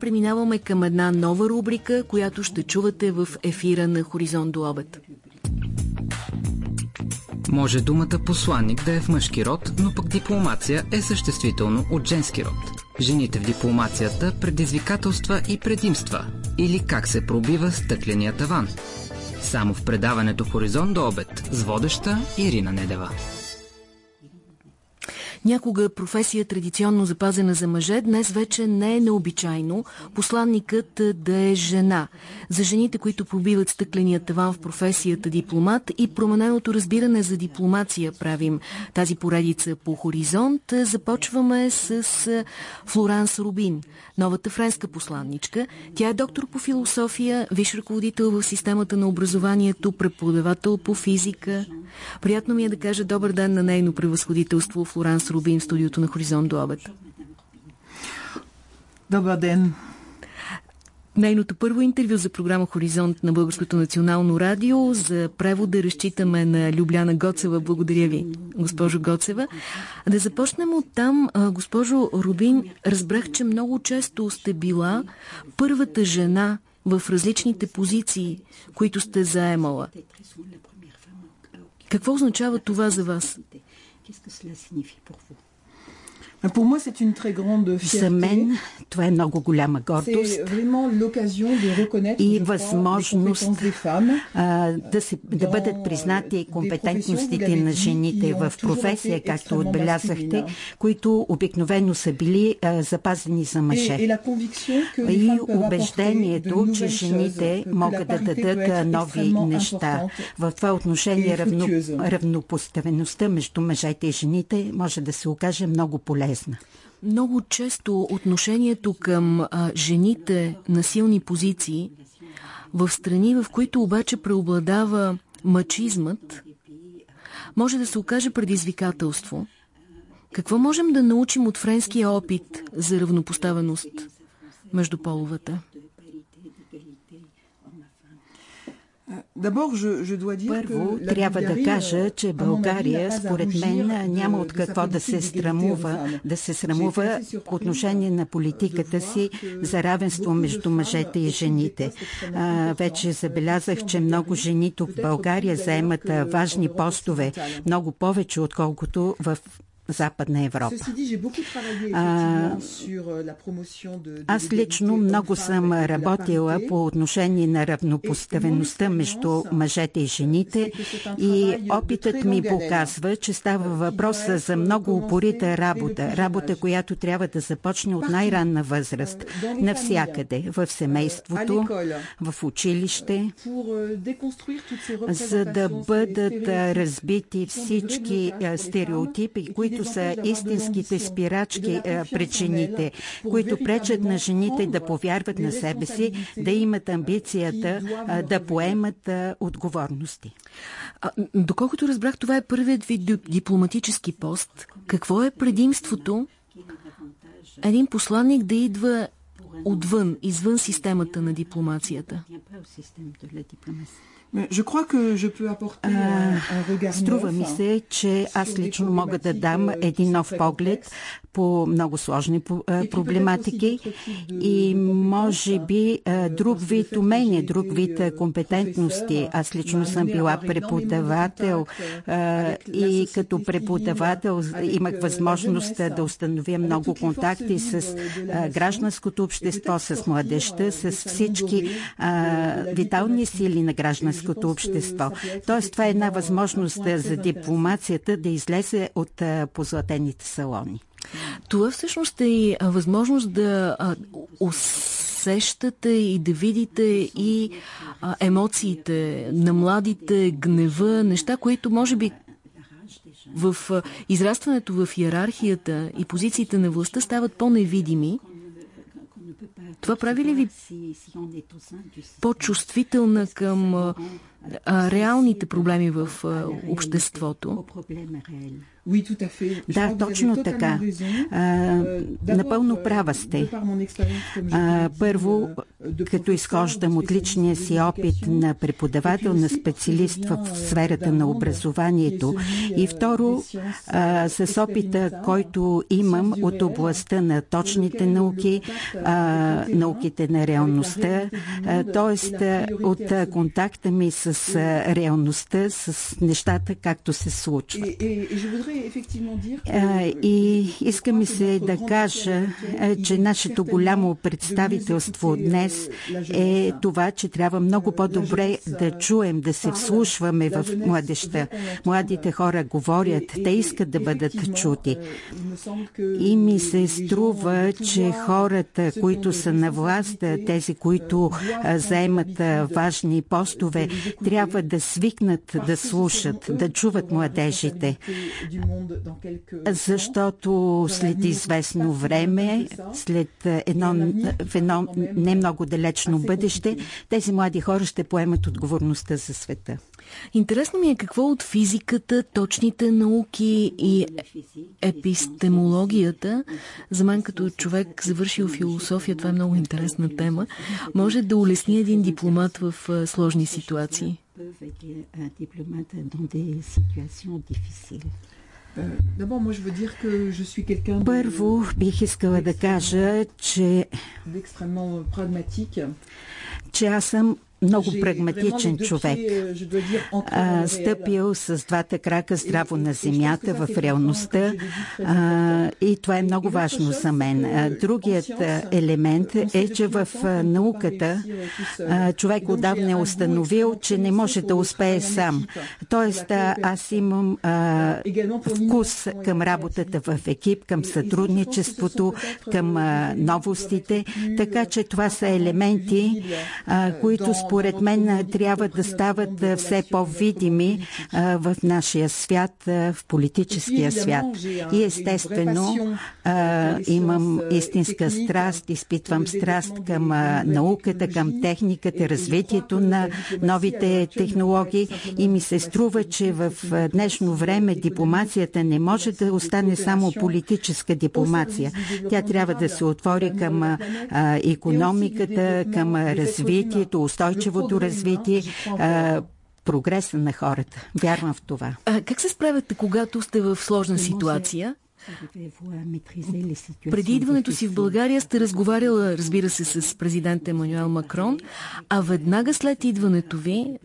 Преминаваме към една нова рубрика, която ще чувате в ефира на Хоризонт до обед. Може думата посланник да е в мъжки род, но пък дипломация е съществително от женски род. Жените в дипломацията предизвикателства и предимства. Или как се пробива стъкления таван. Само в предаването Хоризонт до обед с водеща Ирина Недева. Някога професия традиционно запазена за мъже, днес вече не е необичайно посланникът да е жена. За жените, които пробиват стъкления таван в професията дипломат и промененото разбиране за дипломация правим тази поредица по хоризонт, започваме с Флоранс Рубин, новата френска посланничка. Тя е доктор по философия, виш ръководител в системата на образованието, преподавател по физика. Приятно ми е да кажа добър ден на нейно превъзходителство Флоранс Рубин в студиото на Хоризонт до обед. Добър ден! Нейното първо интервю за програма Хоризонт на Българското национално радио. За превода разчитаме на Любляна Гоцева. Благодаря ви, госпожо Гоцева. Да започнем от там. Госпожо Рубин, разбрах, че много често сте била първата жена в различните позиции, които сте заемала. Какво означава това за вас? Qu'est-ce que cela signifie pour vous? За мен това е много голяма гордост и възможност а, да, се, да бъдат признати компетентностите на жените в професия, както отбелязахте, които обикновено са били а, запазени за мъже. И убеждението, че жените могат да дадат нови неща. В това отношение равно, равнопоставеността между мъжете и жените може да се окаже много полезна полезна. Много често отношението към а, жените на силни позиции в страни, в които обаче преобладава мачизмът, може да се окаже предизвикателство. Какво можем да научим от френския опит за равнопоставеност между половете? Първо, трябва да кажа, че България, според мен, няма от какво да се срамува, да се срамува по отношение на политиката си за равенство между мъжете и жените. вече забелязах, че много жени тук в България заемат важни постове, много повече, отколкото в Западна Европа. А, euh, аз лично много съм работила по отношение на равнопоставеността между мъжете и жените и опитът ми показва, че става въпрос за много упорита работа. Работа, която трябва да започне от най-ранна възраст. Euh, Навсякъде. В семейството, в училище, euh, за да бъдат разбити всички стереотипи, които които са истинските спирачки пред жените, които пречат на жените да повярват на себе си, да имат амбицията да поемат отговорности. А, доколкото разбрах, това е първият ви дипломатически пост. Какво е предимството един посланник да идва отвън, извън системата на дипломацията? Струва ми се, че аз лично мога да дам един нов поглед по много сложни проблематики и може би друг вид умения, друг вид компетентности. Аз лично съм била преподавател и като преподавател имах възможност да установя много контакти с гражданското общество, с младеща, с всички витални сили на гражданското общество. Тоест, това е една възможност за дипломацията да излезе от позлатените салони. Това всъщност е и възможност да усещате и да видите и емоциите на младите, гнева, неща, които може би в израстването в иерархията и позициите на властта стават по-невидими. Това прави ли ви по-чувствителна към а, реалните проблеми в а, обществото. Да, точно така. А, напълно права сте. А, първо, като изхождам от личния си опит на преподавател, на специалист в сферата на образованието и второ, а, с опита, който имам от областта на точните науки, а, науките на реалността, т.е. от контакта ми с реалността, с нещата, както се случват. И иска ми се да кажа, че нашето голямо представителство днес е това, че трябва много по-добре да чуем, да се вслушваме в младеща. Младите хора говорят, те искат да бъдат чути. И ми се струва, че хората, които са на власт, тези, които заемат важни постове, трябва да свикнат да слушат, да чуват младежите. Защото след известно време, след едно, в едно не много далечно бъдеще, тези млади хора ще поемат отговорността за света. Интересно ми е какво от физиката, точните науки и епистемологията, за мен като човек завършил философия, това е много интересна тема, може да улесни един дипломат в сложни ситуации. Първо бих искала да кажа, че, че аз съм много прагматичен човек, а, стъпил с двата крака здраво на земята в реалността а, и това е много важно за мен. Другият елемент е, че в науката а, човек отдавна е установил, че не може да успее сам. Тоест аз имам а, вкус към работата в екип, към сътрудничеството, към а, новостите, така че това са елементи, а, които според мен трябва да стават все по-видими в нашия свят, в политическия свят. И естествено имам истинска страст, изпитвам страст към науката, към техниката, развитието на новите технологии и ми се струва, че в днешно време дипломацията не може да остане само политическа дипломация. Тя трябва да се отвори към економиката, към развитието, устойчивото устойчивото развитие, прогреса на хората. Вярвам в това. А как се справяте, когато сте в сложна ситуация? Преди идването си в България сте разговаряла, разбира се, с президент Емануел Макрон, а веднага след идването ви,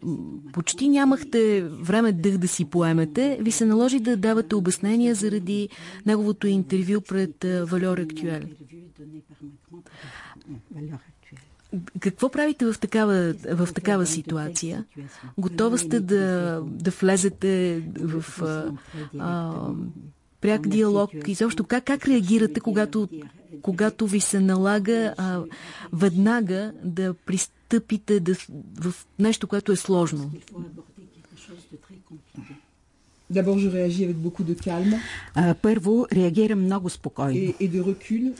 почти нямахте време дъх да си поемете, ви се наложи да давате обяснения заради неговото интервю пред Валер Актюел. Какво правите в такава, в такава ситуация? Готова сте да, да влезете в а, а, пряк диалог? И защо как, как реагирате, когато, когато ви се налага а, веднага да пристъпите да, в нещо, което е сложно? Първо, реагирам много спокойно. Important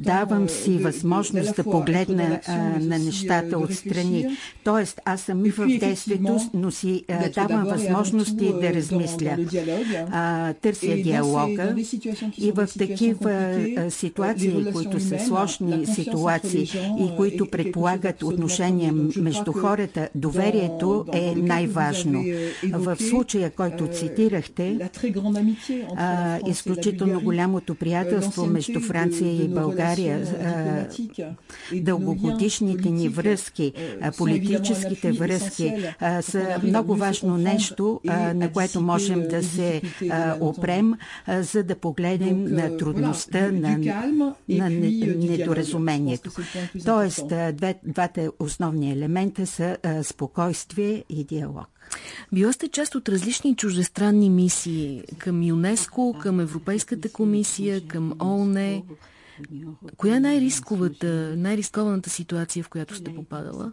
Давам си възможност да погледна на нещата отстрани. Тоест, аз съм в действието, но си давам възможности да размисля. Търся диалога и в такива ситуации, които са сложни ситуации и които предполагат отношения между хората, доверието е най-важно. В случая случая, който цитирахте, а, изключително голямото приятелство между Франция и България, а, дългогодишните ни връзки, а, политическите връзки а, са много важно нещо, а, на което можем да се а, опрем, а, за да погледнем на трудността, на, на недоразумението. Тоест, две, двата основни елемента са а, спокойствие и диалог. Била сте част от различни чуждестранни мисии към ЮНЕСКО, към Европейската комисия, към ООН. Коя е най-рисковата, най-рискованата ситуация, в която сте попадала?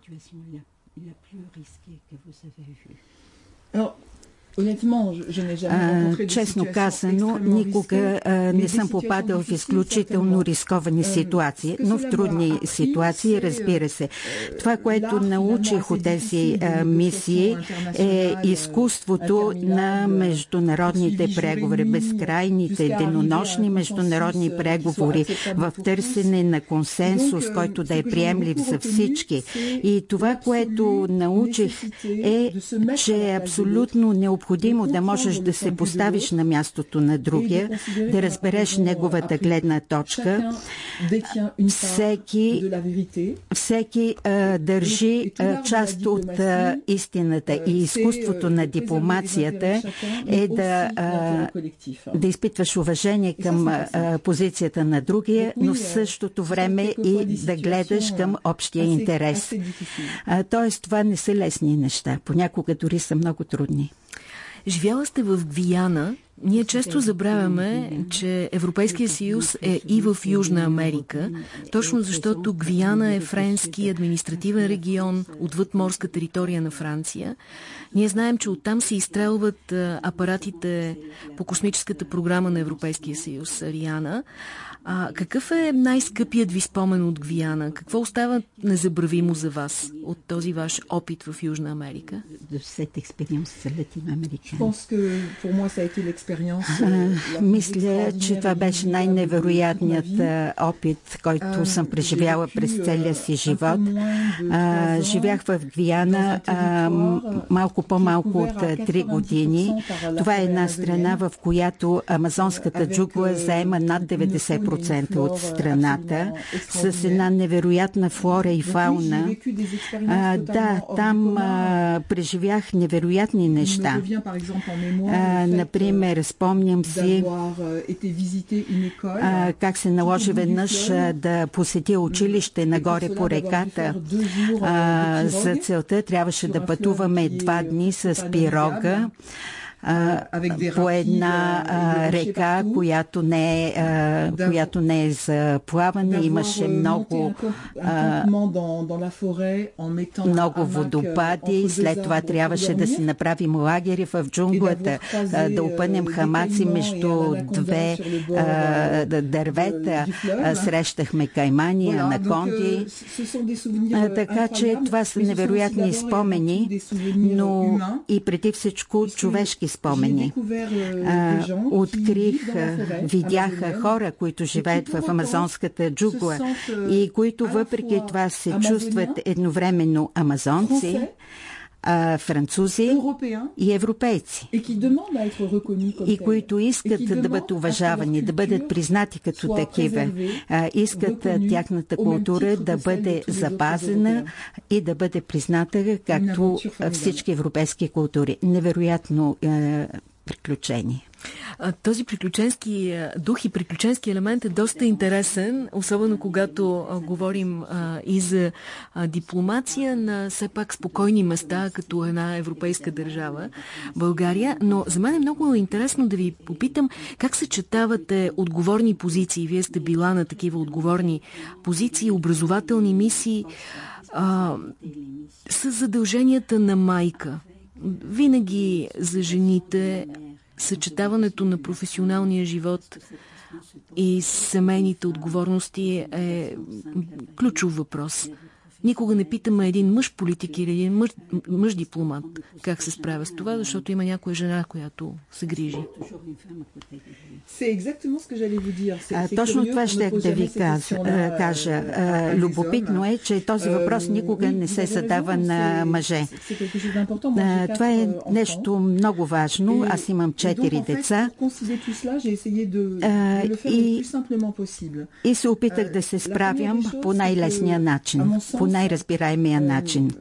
Честно казано, никога не съм попадал в изключително рисковани ситуации, но в трудни ситуации, разбира се. Това, което научих от тези мисии е изкуството на международните преговори, безкрайните, денонощни международни преговори в търсене на консенсус, който да е приемлив за всички. И това, което научих е, че е абсолютно необходимо да можеш да се поставиш на мястото на другия, да разбереш неговата гледна точка. Всеки, всеки а, държи а, част от а, истината и изкуството на дипломацията е да, а, да изпитваш уважение към а, позицията на другия, но в същото време и да гледаш към общия интерес. Тоест, това не са лесни неща. Понякога дори са много трудни. Живяла сте в Гвиана. Ние често забравяме, че Европейския съюз е и в Южна Америка, точно защото Гвиана е френски административен регион отвъд морска територия на Франция. Ние знаем, че оттам се изстрелват апаратите по космическата програма на Европейския съюз, Ариана. А, какъв е най-скъпият ви спомен от Гвиана? Какво остава незабравимо за вас от този ваш опит в Южна Америка? Мисля, че това беше най-невероятният опит, който съм преживяла през целия си живот. Живях в Гвиана малко по-малко от 3 години. Това е една страна, в която амазонската джугла заема над 90% 10% от страната, с една невероятна флора и фауна. Да, там преживях невероятни неща. А, например, спомням си а, как се наложи веднъж да посетя училище нагоре по реката. А, за целта трябваше да пътуваме два дни с пирога по една река, която не, е, която не е за плаване. Имаше много, много водопади. След това трябваше да си направим лагери в джунглата, да опънем хамаци между две дървета. Срещахме каймани, анаконди. Така че това са невероятни спомени, но и преди всичко човешки всички спомени. А, открих, видяха хора, които живеят в амазонската джугла и които въпреки това се чувстват едновременно амазонци, а, французи и европейци. И които искат да бъдат уважавани, да бъдат признати като такива. А, искат тяхната култура да бъде запазена и да бъде призната както всички европейски култури. Невероятно е, приключение. Този приключенски дух и приключенски елемент е доста интересен, особено когато говорим и за дипломация на все пак спокойни места, като една европейска държава, България. Но за мен е много интересно да ви попитам как съчетавате отговорни позиции. Вие сте била на такива отговорни позиции, образователни мисии а, с задълженията на майка. Винаги за жените съчетаването на професионалния живот и семейните отговорности е ключов въпрос. Никога не питаме един мъж политик или един мъж, мъж дипломат как се справя с това, защото има някоя жена, която се грижи. А, точно това ще да ви кажа. Любопитно е, че този въпрос никога не се задава на мъже. Това е нещо много важно. Аз имам четири деца. И, и се опитах да се справям по най-лесния начин, по най-разбираемия начин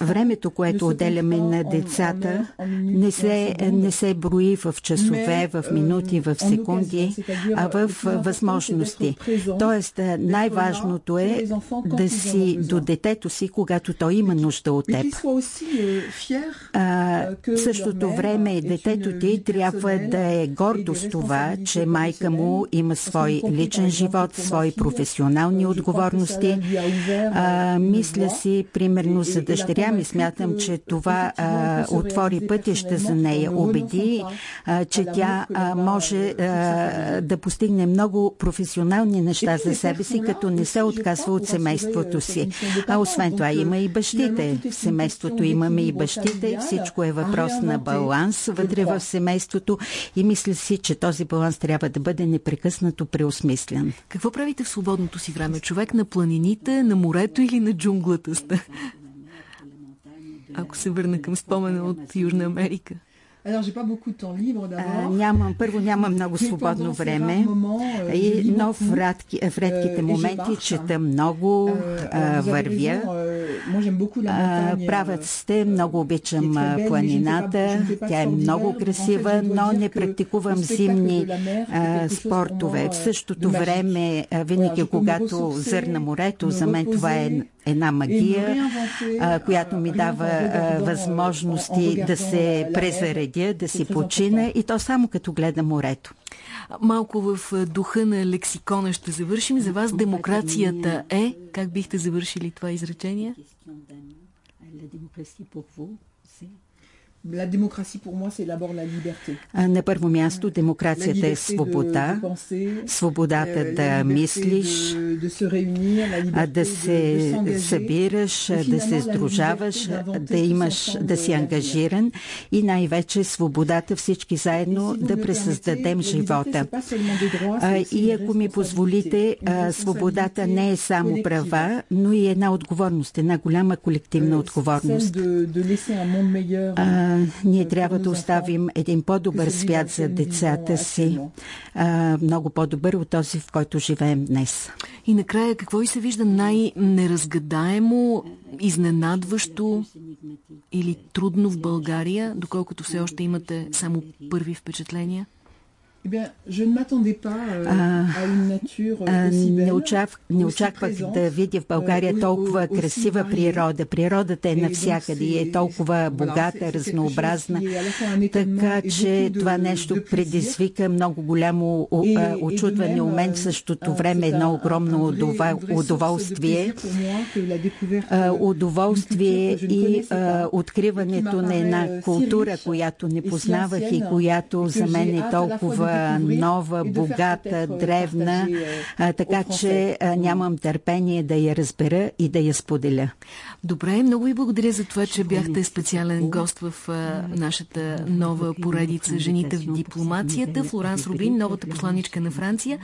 времето, което отделяме на децата, не се, не се брои в часове, в минути, в секунди, а в възможности. Тоест, най-важното е да си до детето си, когато той има нужда от теб. А, в същото време детето ти трябва да е гордо с това, че майка му има свой личен живот, свои професионални отговорности. А, мисля, Мисля си, примерно за дъщеря ми, смятам, че това а, отвори пътища за нея, убеди, а, че тя а, може а, да постигне много професионални неща за себе си, като не се отказва от семейството си. А освен това има и бащите. В семейството имаме и бащите. Всичко е въпрос на баланс вътре в семейството и мисля си, че този баланс трябва да бъде непрекъснато преосмислен. Какво правите в свободното си време? Човек на планините, на морето или на джунглата сте? Ако се върна към спомена от Южна Америка. Нямам, първо нямам много свободно време, и, но в, редки, в редките моменти чета много, а, вървя. Правят сте, много обичам планината, тя е много красива, но не практикувам зимни а, спортове. В същото време, винаги когато зърна морето, за мен това е една магия, а, която ми дава а, възможности да се презаредя, да си почина и то само като гледа морето. Малко в духа на лексикона ще завършим. За вас демокрацията е... Как бихте завършили това изречение? La démocratie pour c'est. На първо място демокрацията е свобода, свободата да мислиш, да се събираш, да се сдружаваш, да имаш, да си ангажиран и най-вече свободата всички заедно да пресъздадем живота. И ако ми позволите, свободата не е само права, но и една отговорност, една голяма колективна отговорност ние трябва да оставим един по-добър свят за децата си, а, много по-добър от този, в който живеем днес. И накрая, какво и се вижда най-неразгадаемо, изненадващо или трудно в България, доколкото все още имате само първи впечатления? Eh не, очаквах, не очаквах да видя в България euh, толкова красива природа. Природата е навсякъде и е толкова богата, разнообразна, така че това нещо предизвика много голямо очудване у мен в същото време едно огромно удоволствие. Удоволствие и откриването на една култура, която не познавах и която за мен е толкова нова, богата, древна, така че нямам търпение да я разбера и да я споделя. Добре, много ви благодаря за това, че бяхте специален гост в нашата нова поредица Жените в дипломацията. Флоранс Рубин, новата посланичка на Франция.